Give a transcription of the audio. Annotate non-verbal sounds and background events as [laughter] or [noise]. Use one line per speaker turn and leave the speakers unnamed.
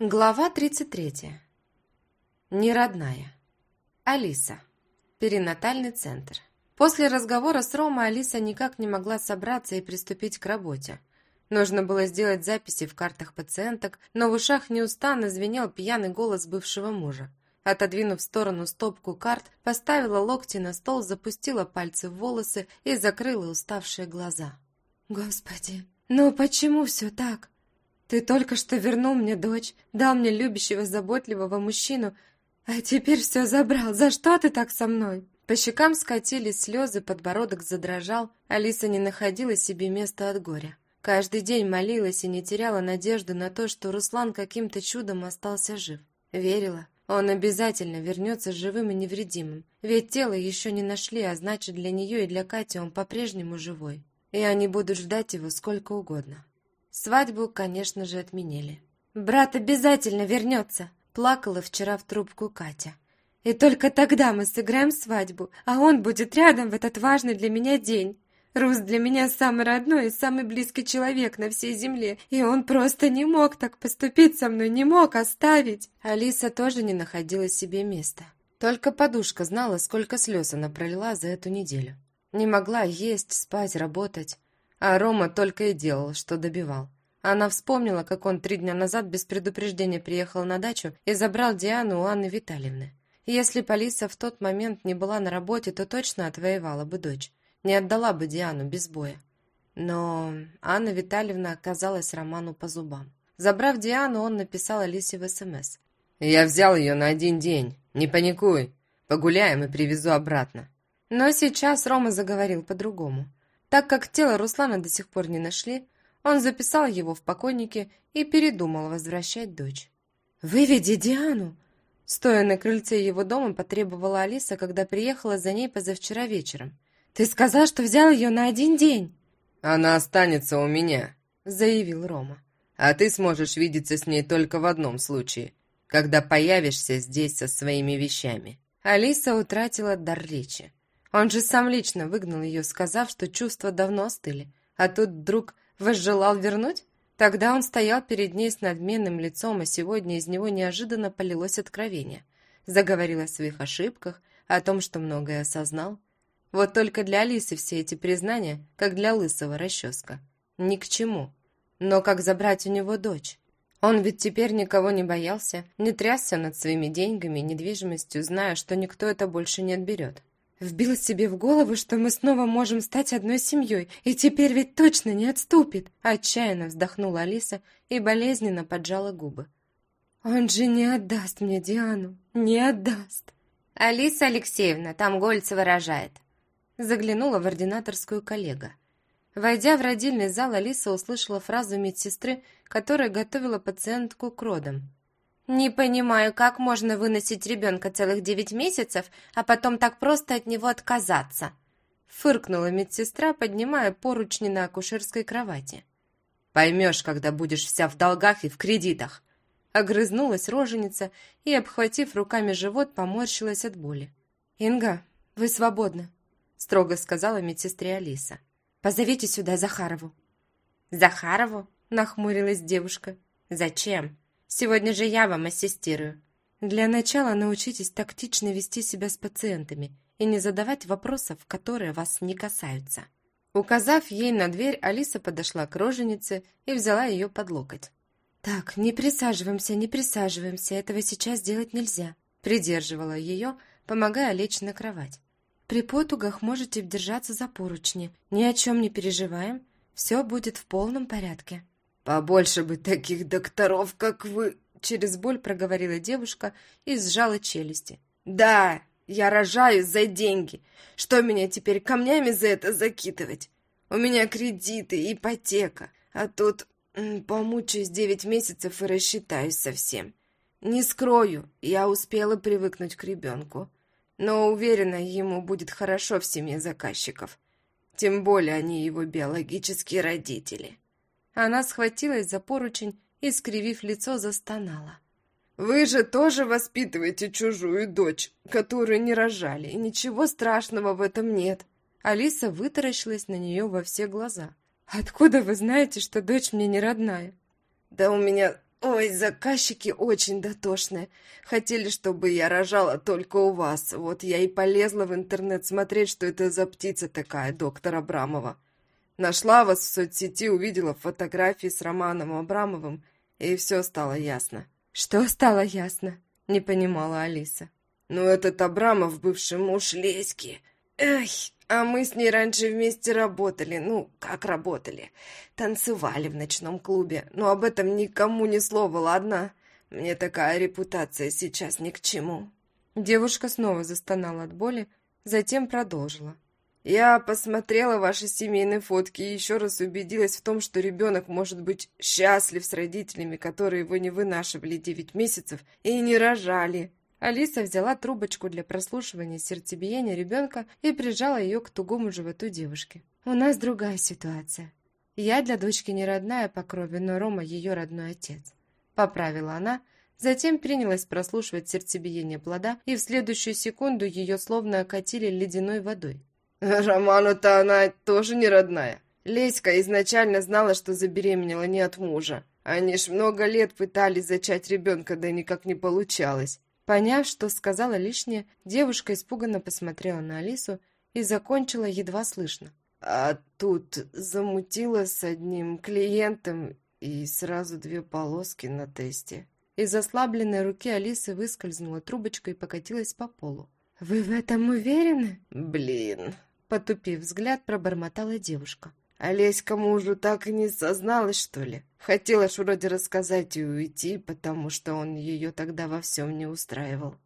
Глава 33. Неродная. Алиса. Перинатальный центр. После разговора с Ромой Алиса никак не могла собраться и приступить к работе. Нужно было сделать записи в картах пациенток, но в ушах неустанно звенел пьяный голос бывшего мужа. Отодвинув в сторону стопку карт, поставила локти на стол, запустила пальцы в волосы и закрыла уставшие глаза. «Господи, ну почему все так?» Ты только что вернул мне дочь, дал мне любящего, заботливого мужчину, а теперь все забрал. За что ты так со мной?» По щекам скатились слезы, подбородок задрожал. Алиса не находила себе места от горя. Каждый день молилась и не теряла надежды на то, что Руслан каким-то чудом остался жив. Верила, он обязательно вернется живым и невредимым. Ведь тело еще не нашли, а значит, для нее и для Кати он по-прежнему живой. И они будут ждать его сколько угодно. Свадьбу, конечно же, отменили. «Брат обязательно вернется!» Плакала вчера в трубку Катя. «И только тогда мы сыграем свадьбу, а он будет рядом в этот важный для меня день. Рус для меня самый родной и самый близкий человек на всей земле, и он просто не мог так поступить со мной, не мог оставить!» Алиса тоже не находила себе места. Только подушка знала, сколько слез она пролила за эту неделю. Не могла есть, спать, работать. А Рома только и делал, что добивал. Она вспомнила, как он три дня назад без предупреждения приехал на дачу и забрал Диану у Анны Витальевны. Если Полиса в тот момент не была на работе, то точно отвоевала бы дочь. Не отдала бы Диану без боя. Но Анна Витальевна оказалась Роману по зубам. Забрав Диану, он написал Алисе в СМС.
«Я взял ее на один день. Не паникуй. Погуляем и привезу обратно».
Но сейчас Рома заговорил по-другому. Так как тело Руслана до сих пор не нашли, он записал его в покойнике и передумал возвращать дочь. «Выведи Диану!» Стоя на крыльце его дома, потребовала Алиса, когда приехала за ней позавчера вечером. «Ты сказал, что взял ее на один день!»
«Она останется у меня», —
заявил Рома.
«А ты сможешь видеться с ней только в одном случае, когда появишься здесь со своими вещами».
Алиса утратила дар речи. Он же сам лично выгнал ее, сказав, что чувства давно остыли. А тут вдруг возжелал вернуть? Тогда он стоял перед ней с надменным лицом, а сегодня из него неожиданно полилось откровение. Заговорил о своих ошибках, о том, что многое осознал. Вот только для Алисы все эти признания, как для лысого расческа. Ни к чему. Но как забрать у него дочь? Он ведь теперь никого не боялся, не трясся над своими деньгами и недвижимостью, зная, что никто это больше не отберет. Вбил себе в голову, что мы снова можем стать одной семьей, и теперь ведь точно не отступит. Отчаянно вздохнула Алиса и болезненно поджала губы. Он же не отдаст мне Диану, не отдаст. Алиса Алексеевна, там Гольцева рожает. Заглянула в ординаторскую коллега. Войдя в родильный зал, Алиса услышала фразу медсестры, которая готовила пациентку к родам. «Не понимаю, как можно выносить ребенка целых девять месяцев, а потом так просто от него отказаться?» Фыркнула медсестра, поднимая поручни на акушерской кровати.
«Поймешь, когда будешь вся в долгах и в кредитах!»
Огрызнулась роженица и, обхватив руками живот, поморщилась от боли. «Инга, вы свободны», — строго сказала медсестре Алиса. «Позовите сюда Захарову».
«Захарову?»
— нахмурилась девушка.
«Зачем?» Сегодня же я вам ассистирую.
Для начала научитесь тактично вести себя с пациентами и не задавать вопросов, которые вас не касаются. Указав ей на дверь, Алиса подошла к роженице и взяла ее под локоть. «Так, не присаживаемся, не присаживаемся, этого сейчас делать нельзя», придерживала ее, помогая лечь на кровать. «При потугах можете держаться за поручни, ни о чем не переживаем, все будет в полном порядке».
«Побольше бы таких докторов, как вы!»
Через боль проговорила девушка и сжала челюсти.
«Да, я рожаю за деньги. Что меня теперь камнями за это закидывать? У меня кредиты, ипотека. А тут помучаюсь девять месяцев и рассчитаюсь совсем. Не скрою, я успела привыкнуть к ребенку. Но уверена, ему будет хорошо в семье заказчиков. Тем более они его биологические родители».
Она схватилась за поручень и, скривив лицо, застонала.
«Вы же тоже воспитываете чужую дочь, которую не рожали, и ничего страшного в этом нет».
Алиса вытаращилась на нее во все глаза. «Откуда вы знаете, что дочь мне не родная?»
«Да у меня Ой, заказчики очень дотошные. Хотели, чтобы я рожала только у вас. Вот я и полезла в интернет смотреть, что это за птица такая, доктор Абрамова. Нашла вас в соцсети, увидела фотографии с Романом Абрамовым, и все стало ясно.
Что стало ясно? Не понимала Алиса.
Ну, этот Абрамов, бывший муж Леськи. Эх, а мы с ней раньше вместе работали. Ну, как работали? Танцевали в ночном клубе. Но об этом никому ни слова, ладно? Мне такая репутация сейчас ни к чему.
Девушка снова застонала от боли, затем продолжила.
Я посмотрела ваши семейные фотки и еще раз убедилась в том, что ребенок может быть счастлив с родителями, которые его не вынашивали девять месяцев и не рожали.
Алиса взяла трубочку для прослушивания сердцебиения ребенка и прижала ее к тугому животу девушки. «У нас другая ситуация. Я для дочки не родная по крови, но Рома ее родной отец». Поправила она, затем принялась прослушивать сердцебиение плода, и в следующую секунду ее словно окатили ледяной водой. [laughs]
«Роману-то она тоже не родная. Леська изначально знала, что забеременела не от мужа. Они ж много лет пытались зачать ребенка, да никак не получалось.
Поняв, что сказала лишнее, девушка испуганно посмотрела на Алису и закончила едва слышно.
А тут замутила с одним клиентом и сразу две полоски на тесте.
Из ослабленной руки Алисы выскользнула трубочка и покатилась по полу. «Вы в этом уверены?»
«Блин!»
Потупив взгляд, пробормотала девушка.
Олеська мужу так и не созналась, что ли? Хотела ж вроде рассказать и уйти, потому что он ее тогда во всем не устраивал.